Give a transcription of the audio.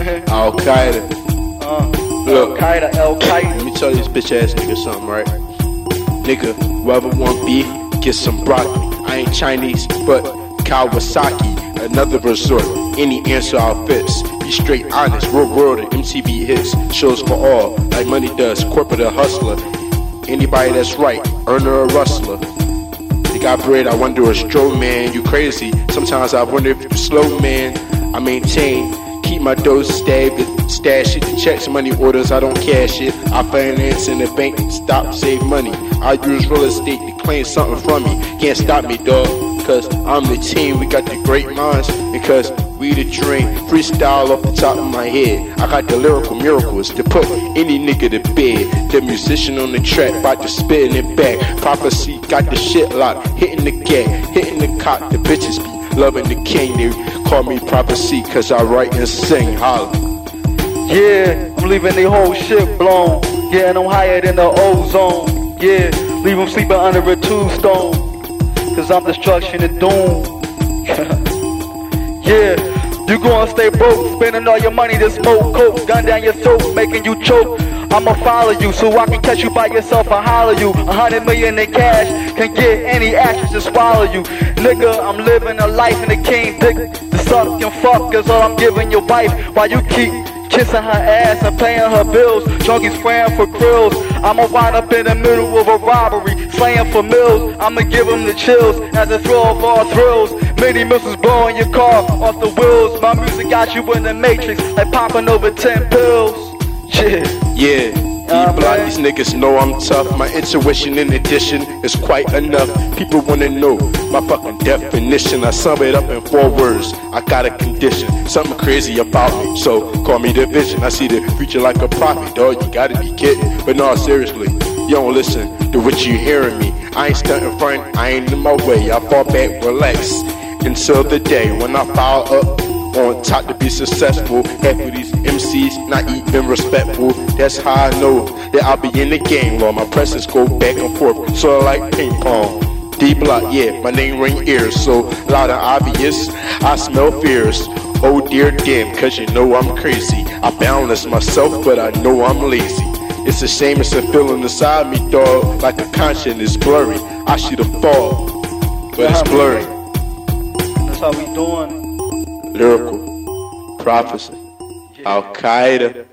Al Qaeda. Uh, Look. Al Qaeda, Al Qaeda. Let me tell this bitch ass nigga something, right? Nigga, whoever want beef, get some broccoli. I ain't Chinese, but Kawasaki, another resort. Any answer I'll fits. Be straight honest, real world and MTV hits. Shows for all, like money does, corporate or hustler. Anybody that's right, earner or rustler. They got bread, I wonder a stroll man, you crazy. Sometimes I wonder if you slow man. I maintain, keep my dough stabbed, stash it, The checks, money orders, I don't cash it. I finance in the bank, stop, save money. I use real estate to claim something from me. Can't stop me, dog, cause I'm the team, we got the great minds, because we the dream. Freestyle off the top of my head. I got the lyrical miracles to put any nigga to bed. The musician on the track, about to spitting it back. Prophecy got the shit locked, hitting the gate, hitting the. Bitches be loving the king. They call me prophecy, cause I write and sing. Holla. Yeah, I'm leaving the whole shit blown. Getting them higher than the ozone. Yeah, leave them sleeping under a tombstone. Cause I'm destruction and doom. yeah, you gonna stay broke, spending all your money to smoke coke, gun down your throat, making you choke. I'ma follow you so I can catch you by yourself and holler you. A hundred million in cash can get any actress to swallow you. Nigga, I'm living a life in the king dick. The suck and fuck is all I'm giving your wife while you keep kissing her ass and paying her bills. Junkies praying for grills. I'ma wind up in the middle of a robbery, slaying for mills. I'ma give them the chills as a thrill of all thrills. Many missiles blowing your car off the wheels. My music got you in the matrix, like popping over 10 pills. Yeah. Block, these niggas know I'm tough. My intuition in addition is quite enough. People wanna know my fucking definition. I sum it up in four words. I got a condition, something crazy about me. So call me the vision. I see the future like a prophet, dog. You gotta be kidding. But no, seriously, you don't listen to what you hearing me. I ain't stunting front, I ain't in my way. I fall back, relax until the day when I file up on top to be successful. Half of these MCs not even respectful. That's how I know that I'll be in the game. While my presence go back and forth, sort of like ping pong. D block, yeah, my name ring ears, so loud and obvious. I smell fears. Oh dear damn, cause you know I'm crazy. I balance myself, but I know I'm lazy. It's a shame it's a feeling inside me, dog. Like a conscience is blurry. I should have fall, but it's blurry. That's how we doing. Lyrical, prophecy, Al Qaeda.